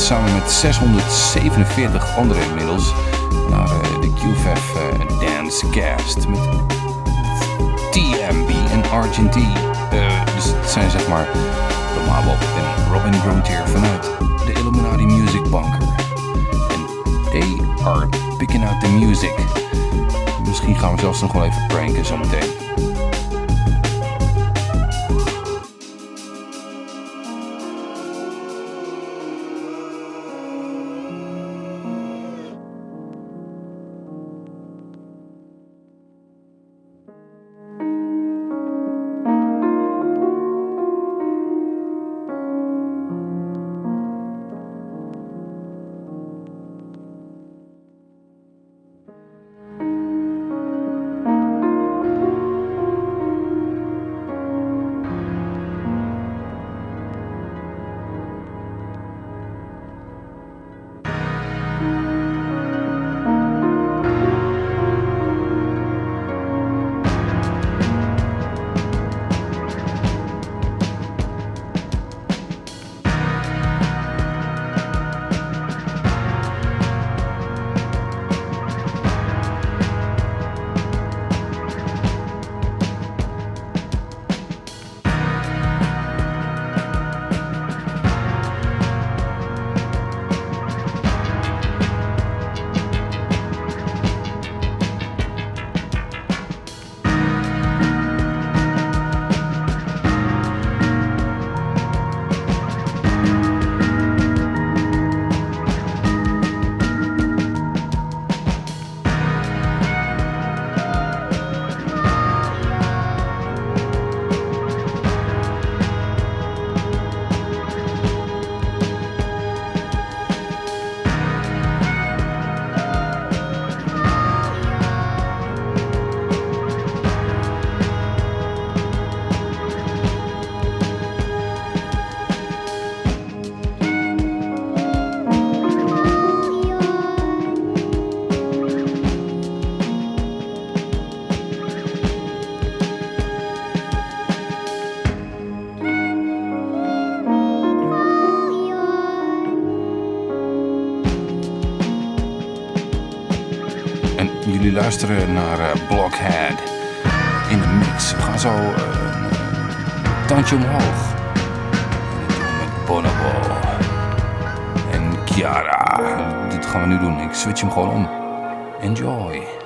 samen met 647 anderen inmiddels naar uh, de QFF uh, Dance Cast met TMB en RGT. dus het zijn zeg maar de Mabop en Robin Grontier vanuit de Illuminati Music Bunker. En they are picking out the music. Misschien gaan we zelfs nog wel even pranken zometeen. Luisteren naar uh, Blockhead in de mix. We gaan zo een tandje omhoog. Met Bonobo en Chiara. Dit gaan we nu doen. Ik switch hem gewoon om. Enjoy.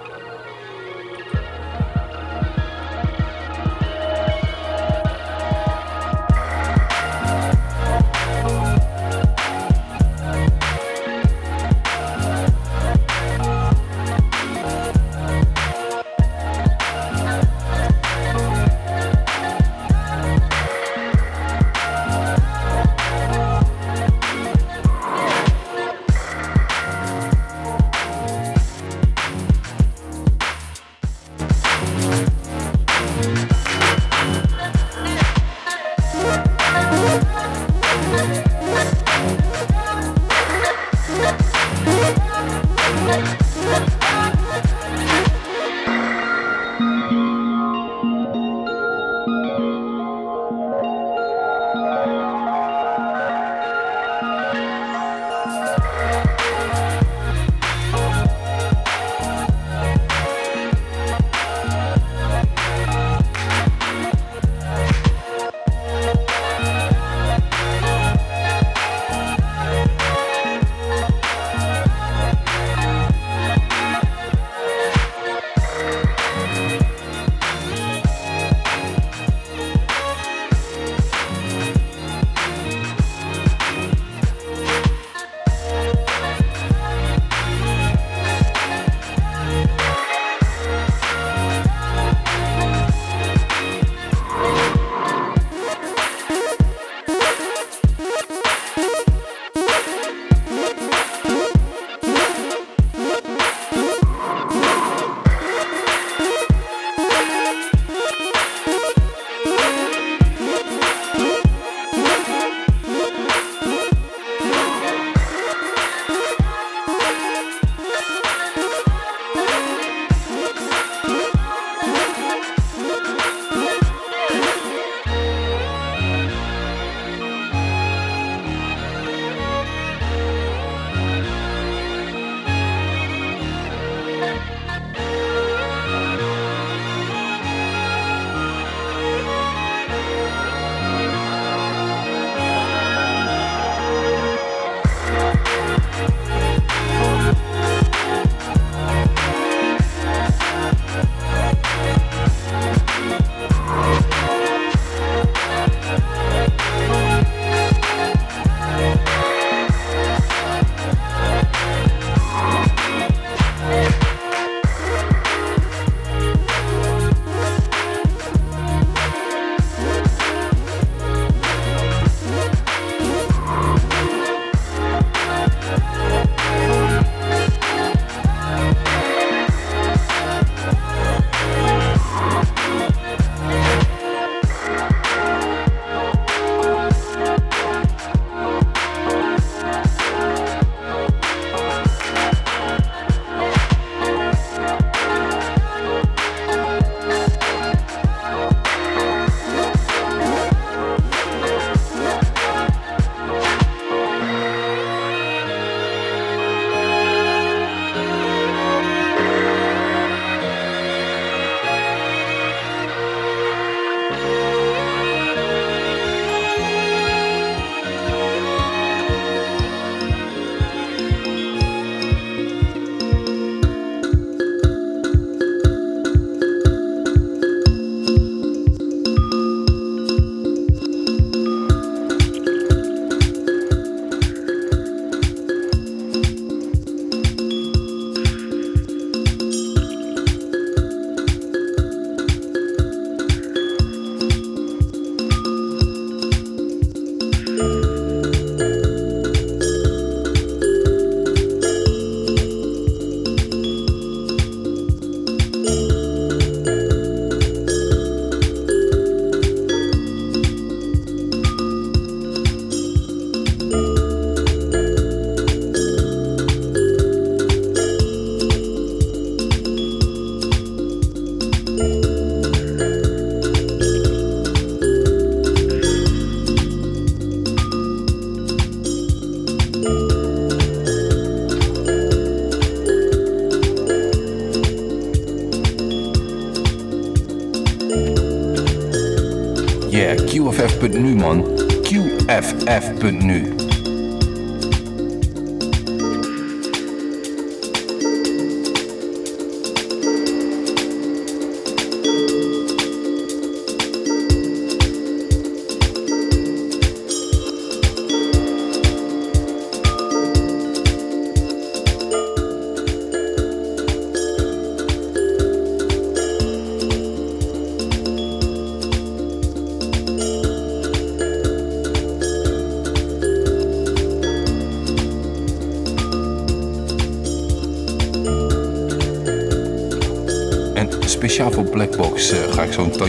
QFF.nu man. QFF.nu.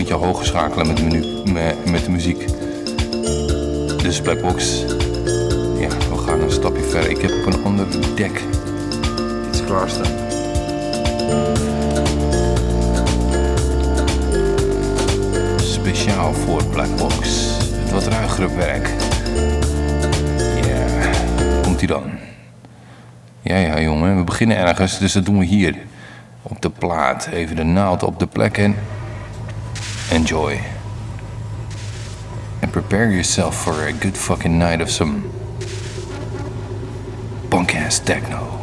tandje hoger schakelen met de, menu, met, met de muziek. Dus Blackbox, ja, we gaan een stapje verder. Ik heb op een ander deck iets klaarstaan. Speciaal voor Blackbox. Het wat ruigere werk. Ja, komt ie dan. Ja, ja, jongen, we beginnen ergens, dus dat doen we hier op de plaat. Even de naald op de plek en enjoy. And prepare yourself for a good fucking night of some punk ass techno.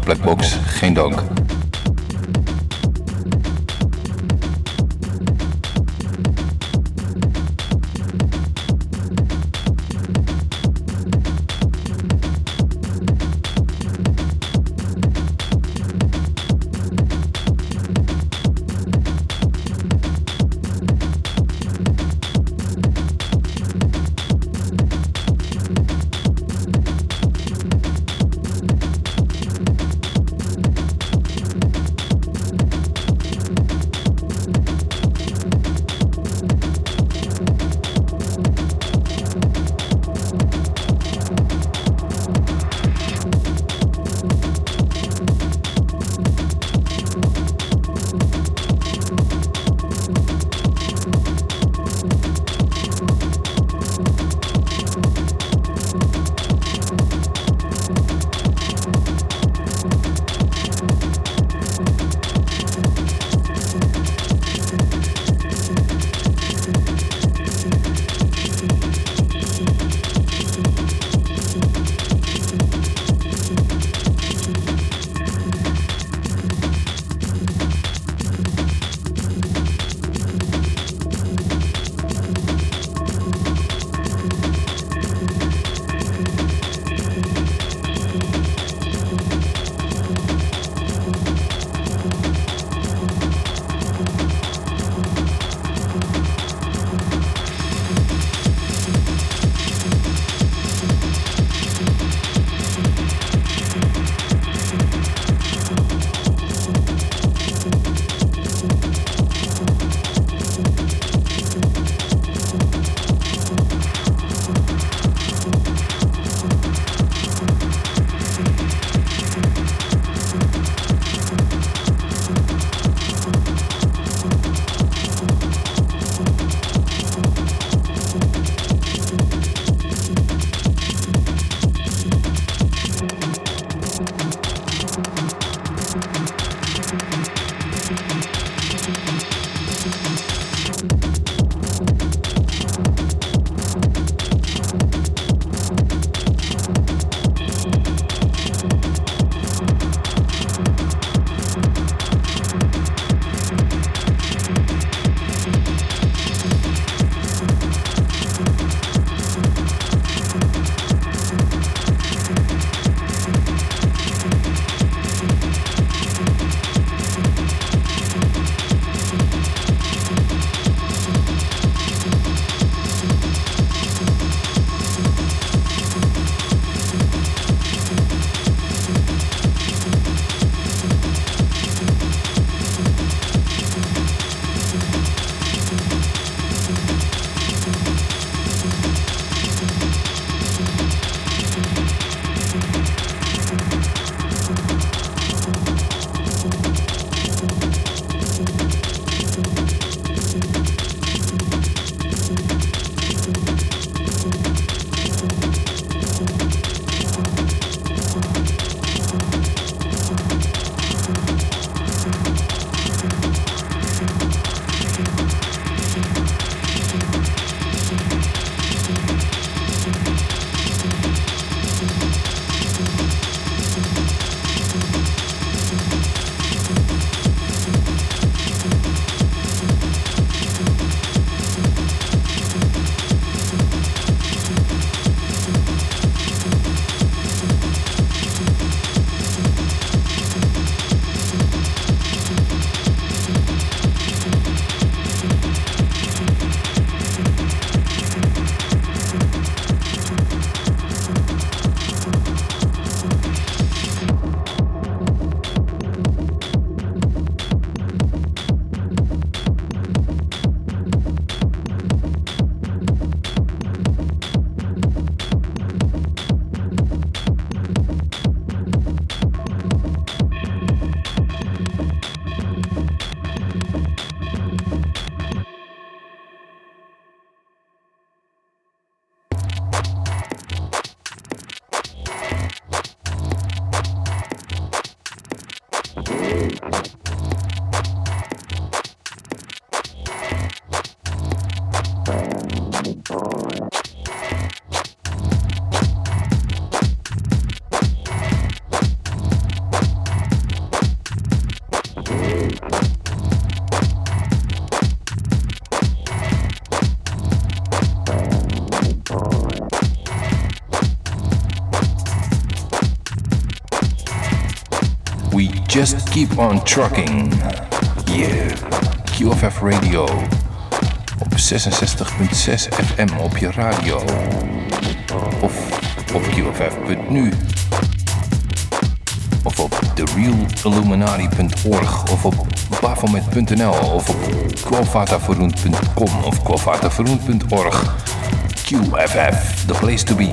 Blackbox, geen dank. Keep on trucking. Yeah. QFF Radio. Op 66.6 FM op je radio. Of op QFF.nu. Of op therealilluminati.org. Of op bafomet.nl. Of op quovataverroend.com of quovataverroend.org. QFF, the place to be.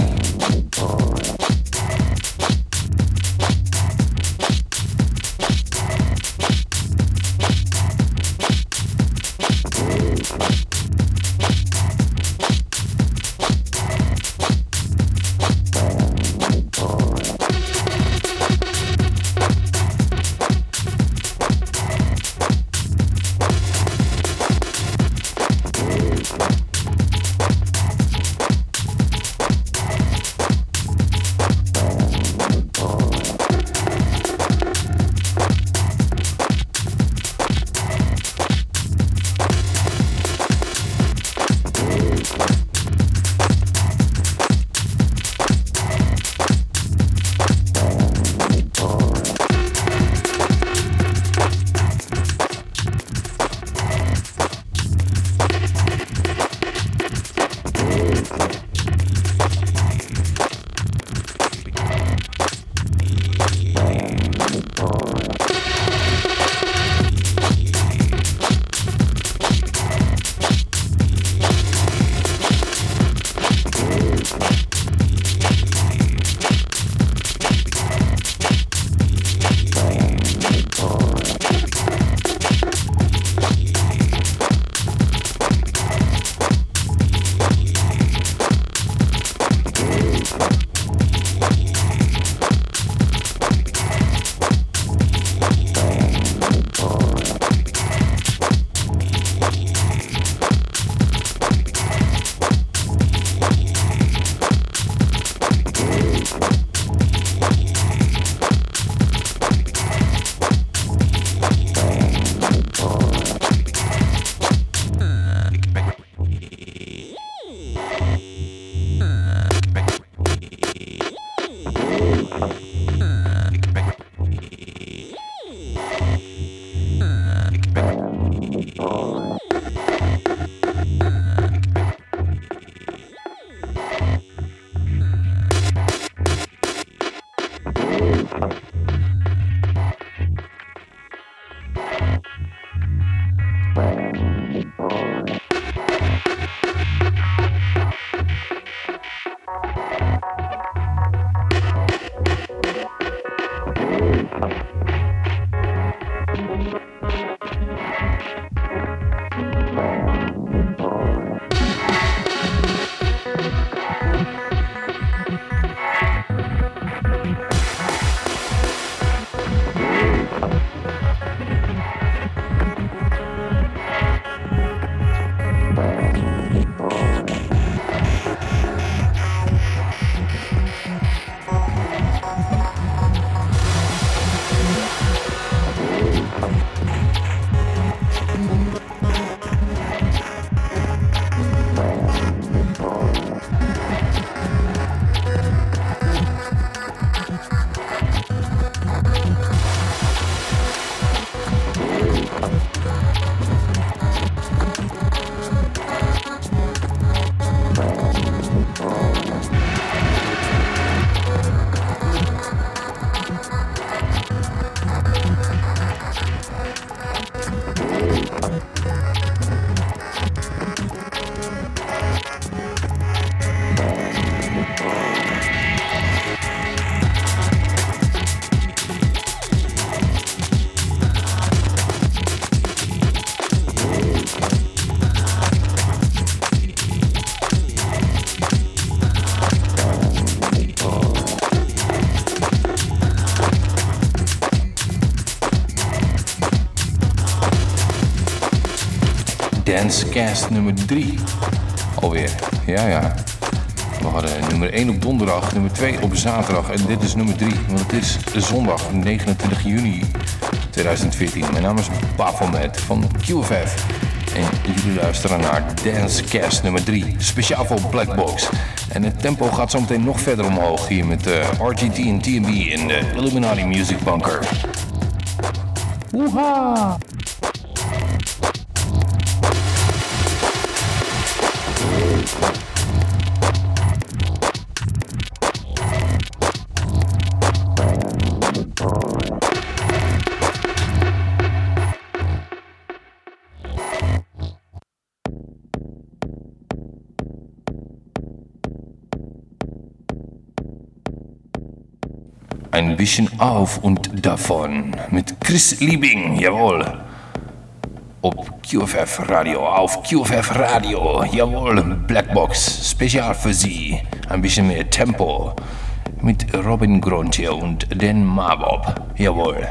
Dancecast nummer 3. Alweer, ja ja. We hadden nummer 1 op donderdag, nummer 2 op zaterdag en dit is nummer 3. Want het is zondag 29 juni 2014. Mijn naam is Bafomet van QFF. En jullie luisteren naar Dancecast nummer 3, speciaal voor Blackbox. En het tempo gaat zo meteen nog verder omhoog hier met uh, RGT en TMB in de Illuminati Music Bunker. Woeha! Bisschen auf und davon mit Chris Liebing, jawohl. Op QFF Radio, auf QFF Radio, jawohl, Blackbox, spezial für Sie. Ein bisschen mehr Tempo. Mit Robin Grontier und den Mabob, jawohl.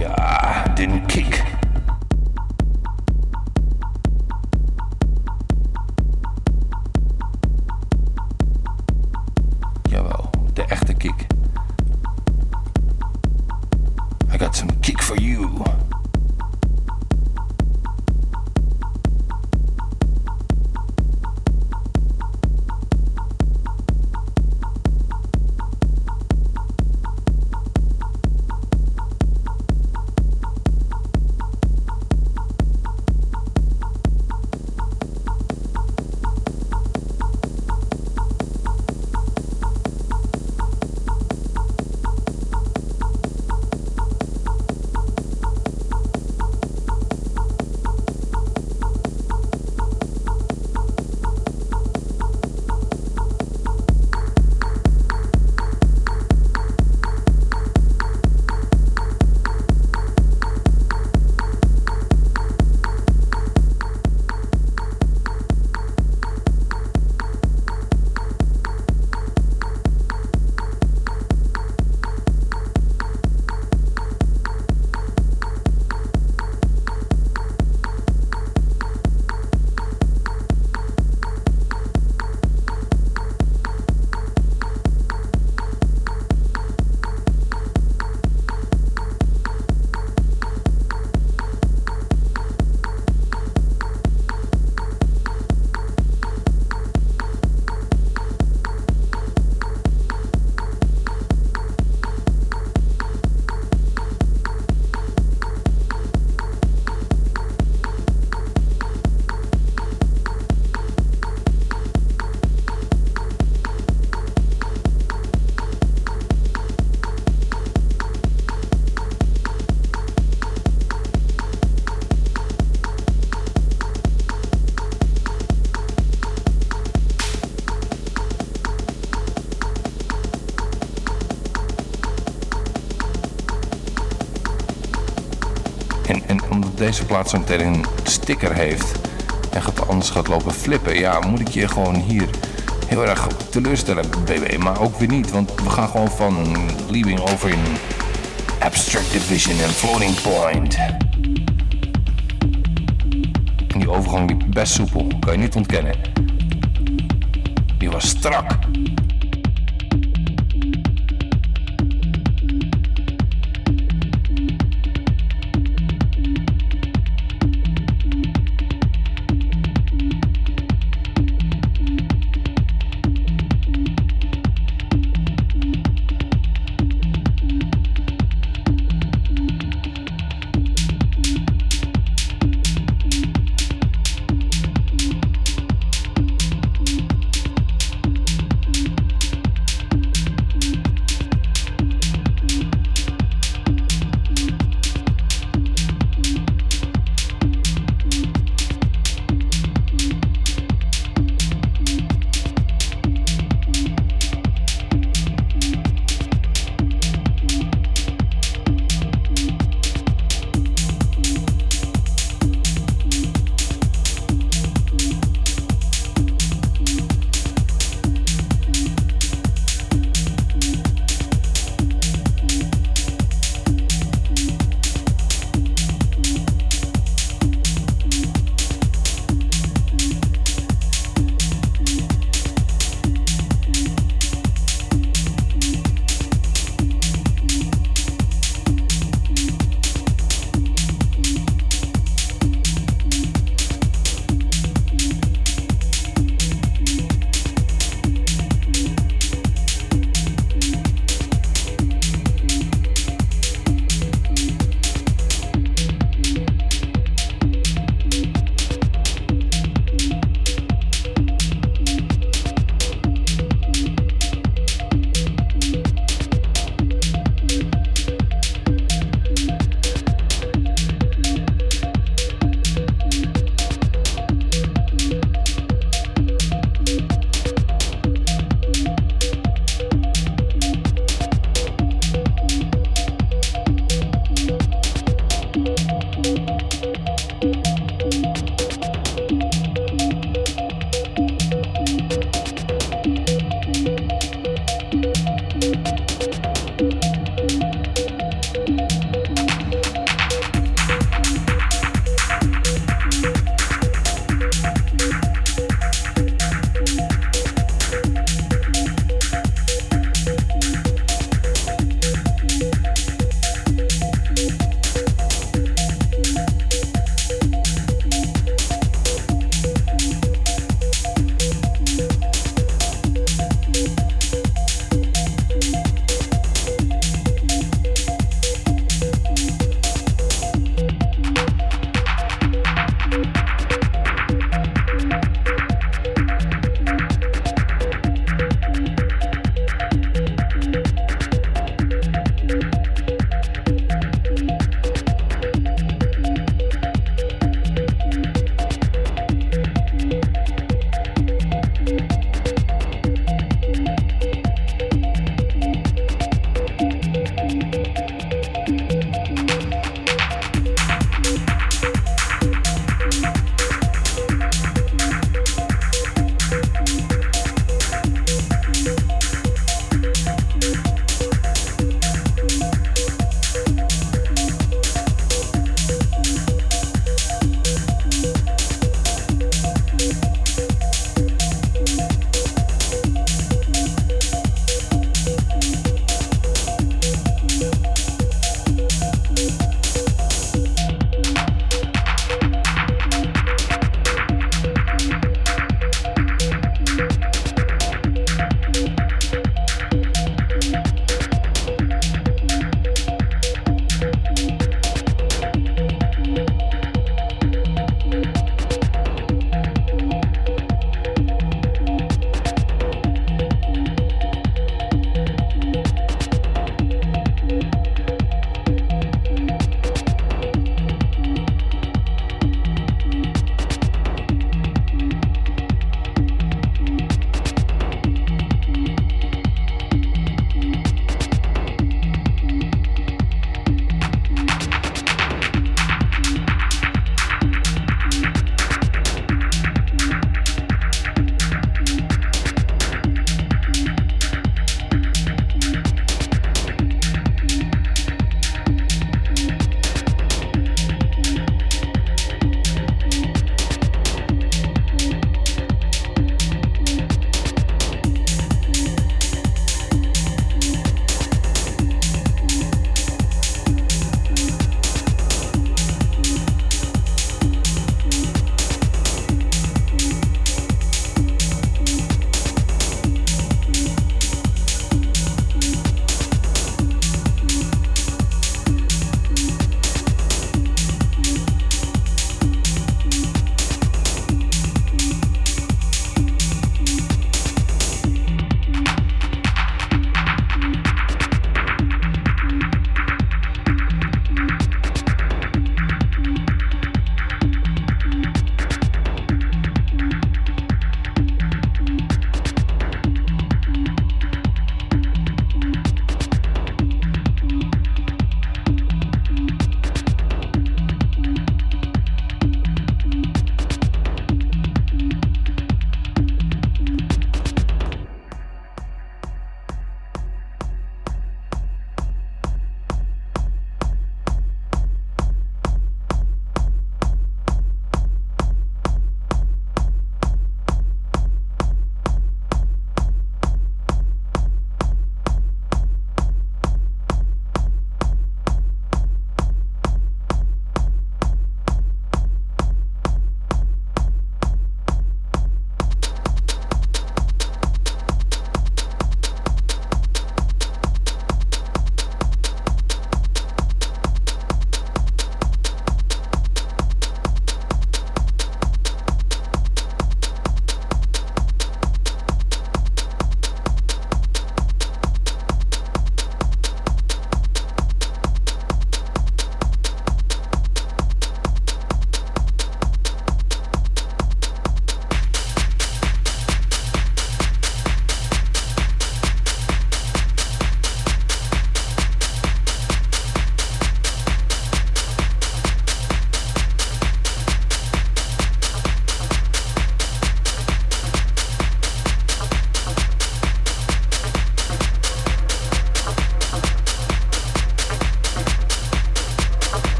Ja, den Kick. Deze plaat zo meteen een sticker heeft en gaat, anders gaat lopen flippen, ja, moet ik je gewoon hier heel erg teleurstellen, BB. Maar ook weer niet, want we gaan gewoon van Leaving over in Abstract Division en Floating Point. Die overgang liep best soepel, kan je niet ontkennen. Die was strak.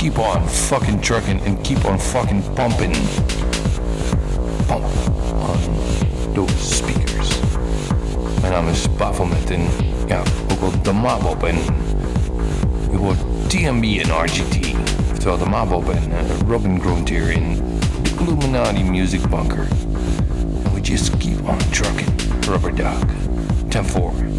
Keep on fucking trucking and keep on fucking pumping. Pump on those speakers. Mijn naam is Bafomet en ja, ook wel de Mabop en je hoort TMB en RGT. Oftewel de Mabop en uh, Robin Grontier in de Illuminati Music Bunker. And we just keep on trucking. Rubber Duck. 10-4.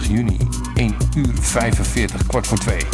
29 juni, 1 uur 45, kwart voor 2.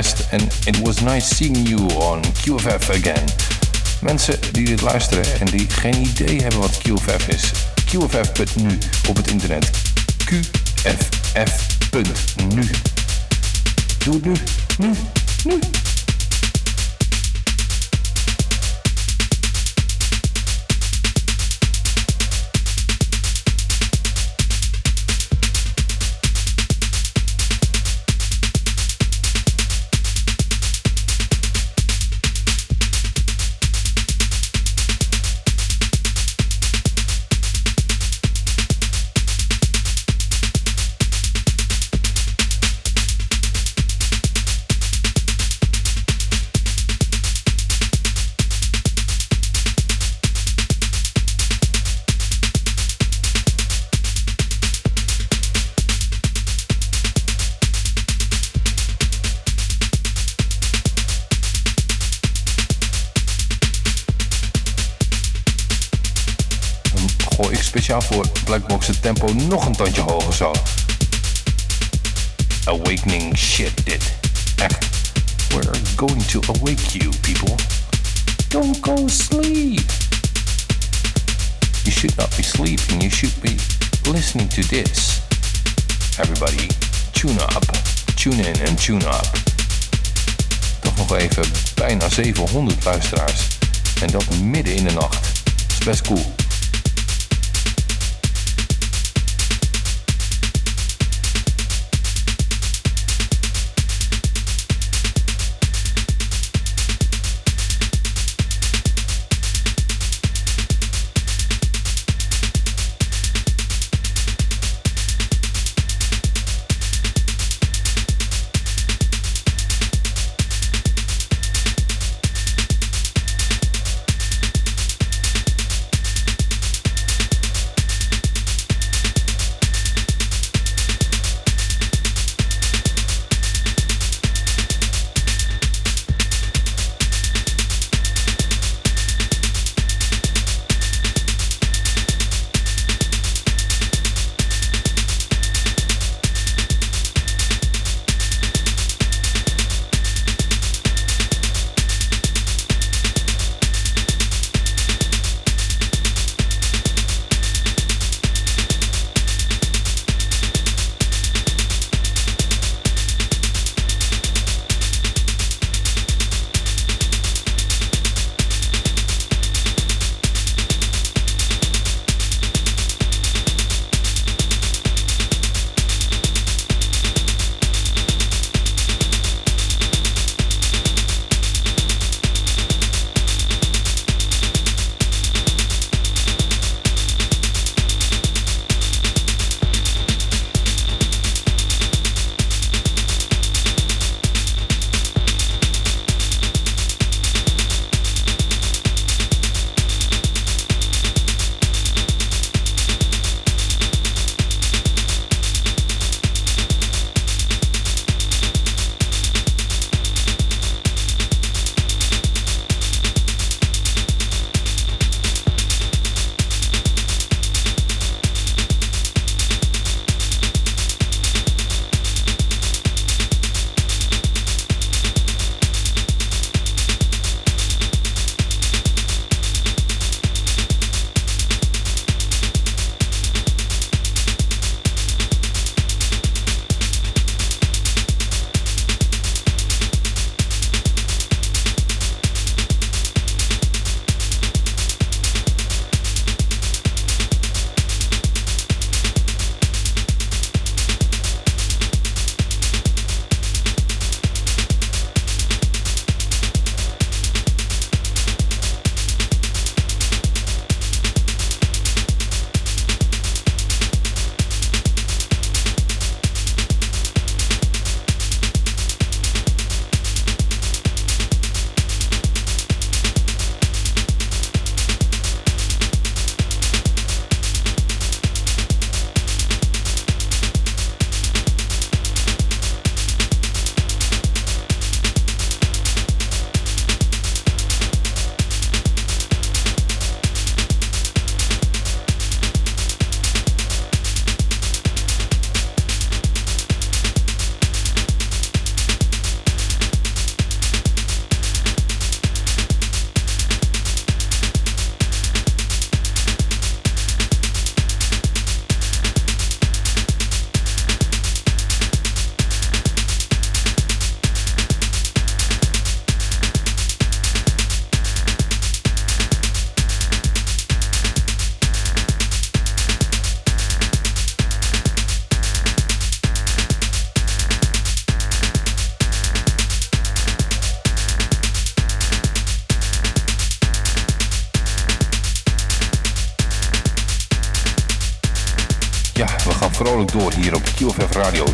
Quest. En it was nice seeing you on QFF again. Mensen die dit luisteren en die geen idee hebben wat QFF is. QFF.nu op het internet. QFF.nu. Doe het nu, nu, nu. Speciaal voor Blackbox het tempo nog een tandje hoger zo. Awakening shit dit. Echt. We're going to awake you, people. Don't go sleep. You should not be sleeping. You should be listening to this. Everybody, tune up. Tune in and tune up. Toch nog even bijna 700 luisteraars. En dat midden in de nacht. Is best cool.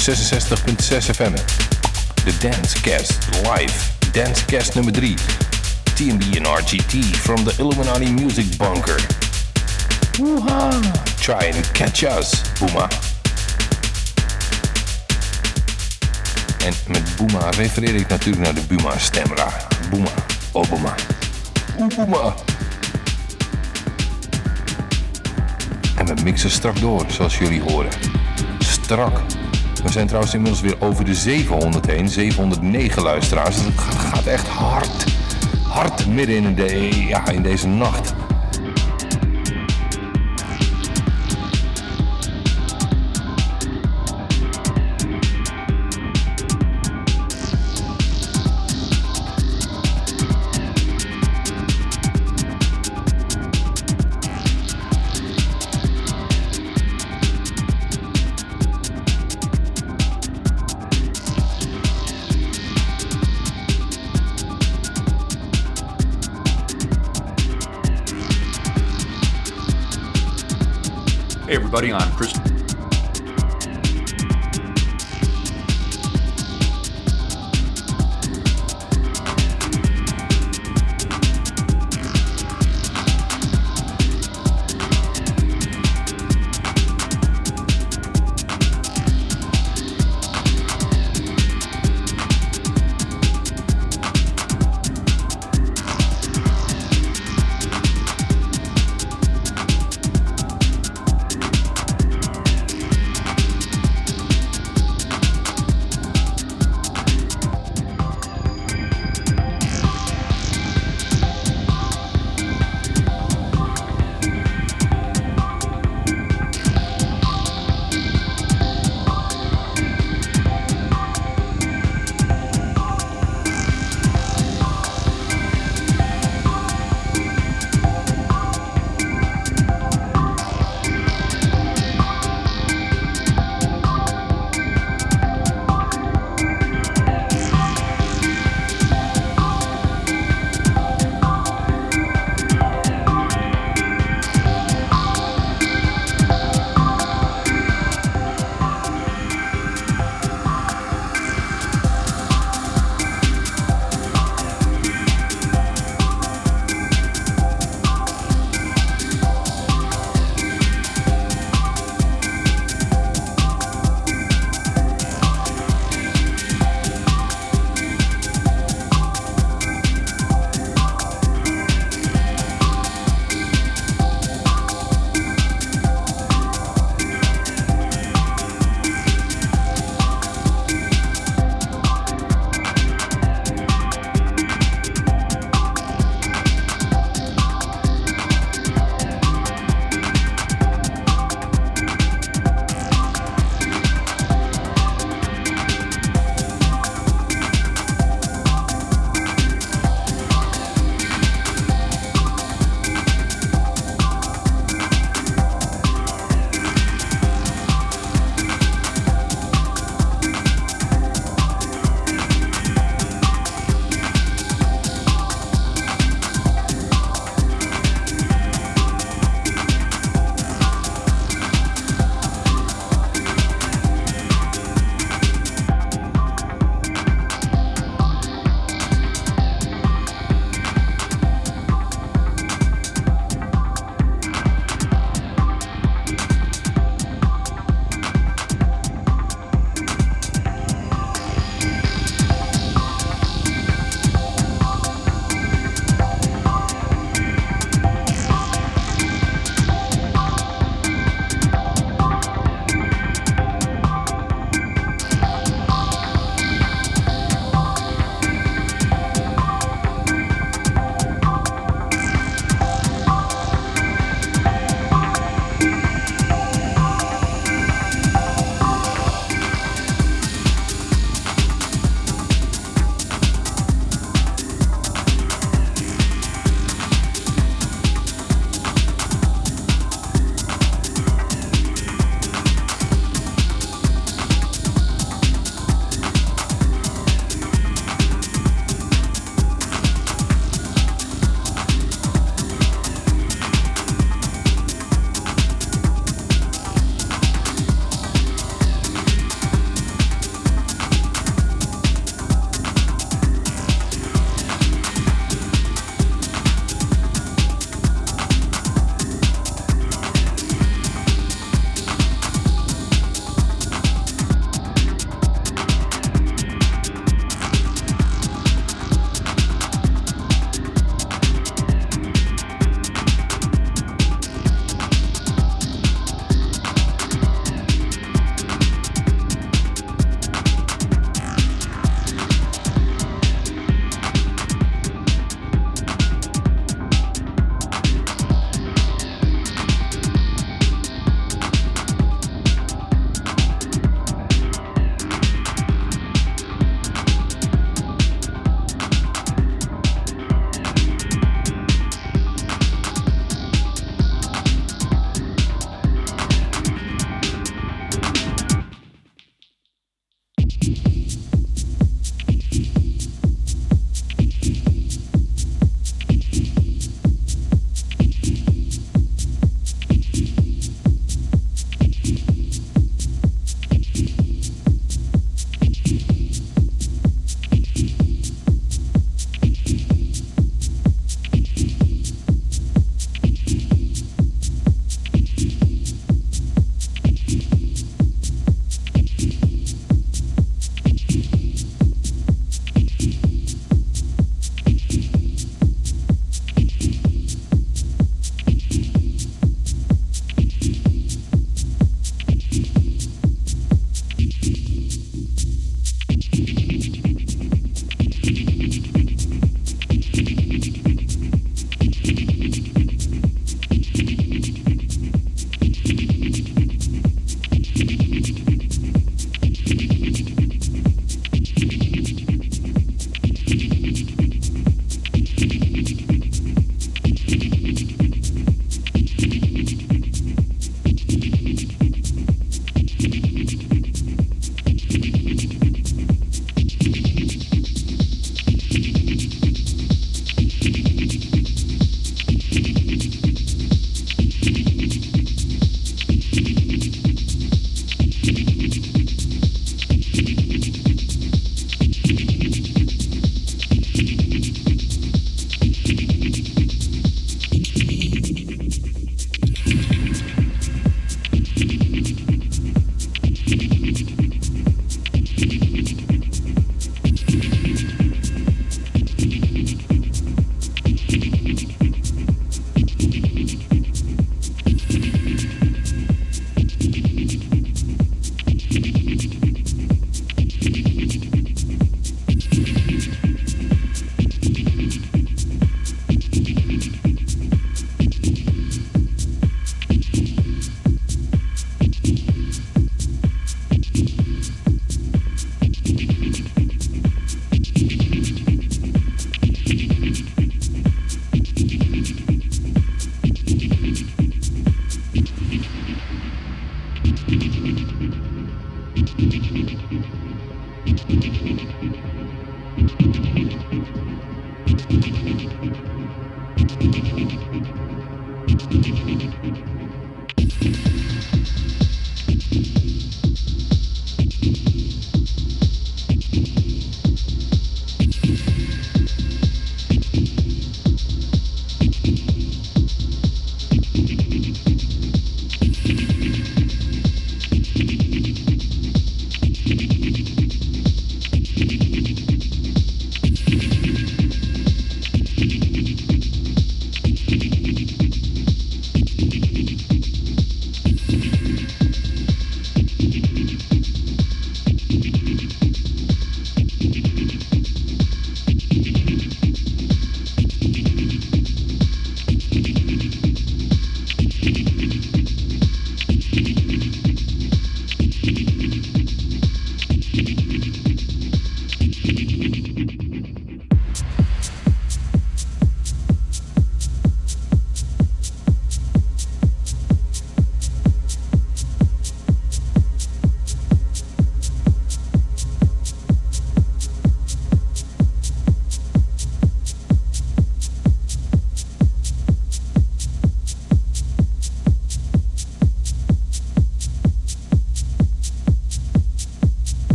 66.6 FM. De Dancecast live. Dancecast nummer 3. TNB en RGT from the Illuminati Music Bunker. Woeha! Try and catch us, Booma. En met Booma refereer ik natuurlijk naar de Buma stemra. Booma. Obama. Booma. En we mixen strak door, zoals jullie horen. Strak. We zijn trouwens inmiddels weer over de 700 heen. 709 luisteraars. Het gaat echt hard. Hard midden in, de, ja, in deze nacht.